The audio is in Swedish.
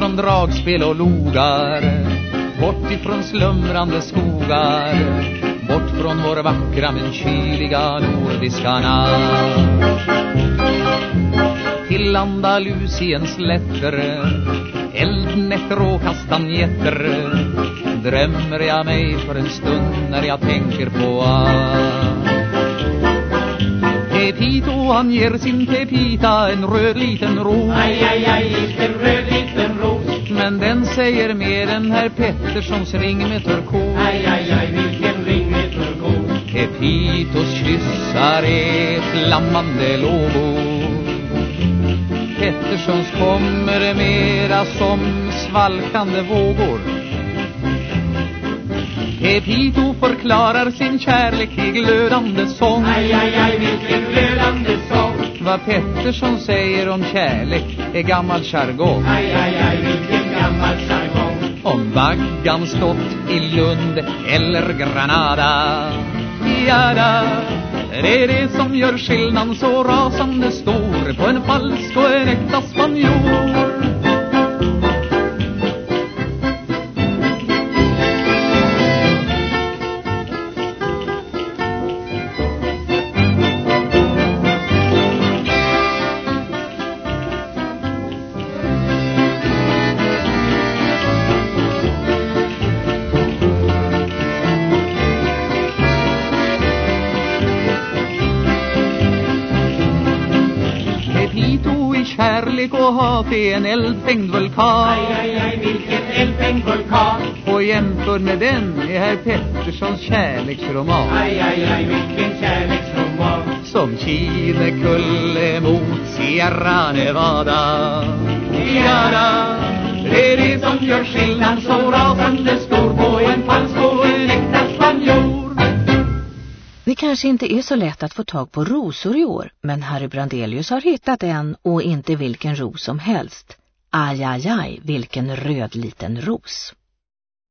dragspel och logar Bort ifrån slumrande skogar Bort från vår vackra men kyliga nordiska natt. Till Andalusiens lätter Eldnätter och kastanjetter Drömmer jag mig för en stund när jag tänker på allt Pepito. Han ger sin Pepita en röd liten ros Aj, aj, aj, säger mer än herr Petterssons ring med turkos Aj, aj, aj, vilken ring med turkos Pepitos kyssar är flammande lågor. Petterssons kommer mera som svalkande vågor. Pepito förklarar sin kärlek i glödande sång. Aj, aj, aj, vilken glödande sång. Vad Pettersson säger om kärlek är gammal jargong. Aj, aj, aj, om vaggan stått i Lund eller Granada. Jada Det är det som gör skillnaden så rasande stor På en falsk kärlek och hat är en eldfängd vulkan Aj, aj, aj, vilken eldfängd vulkan Och jämförd med den är herr Petterssons kärleksroman. Aj, aj, aj, vilken kärleksroman. Som Kinekulle mot Sierra Nevada. Jada Det är det som gör skillnaden så rasande kanske inte är så lätt att få tag på rosor i år, men Harry Brandelius har hittat en och inte vilken ros som helst. Aj, aj, aj, vilken röd liten ros.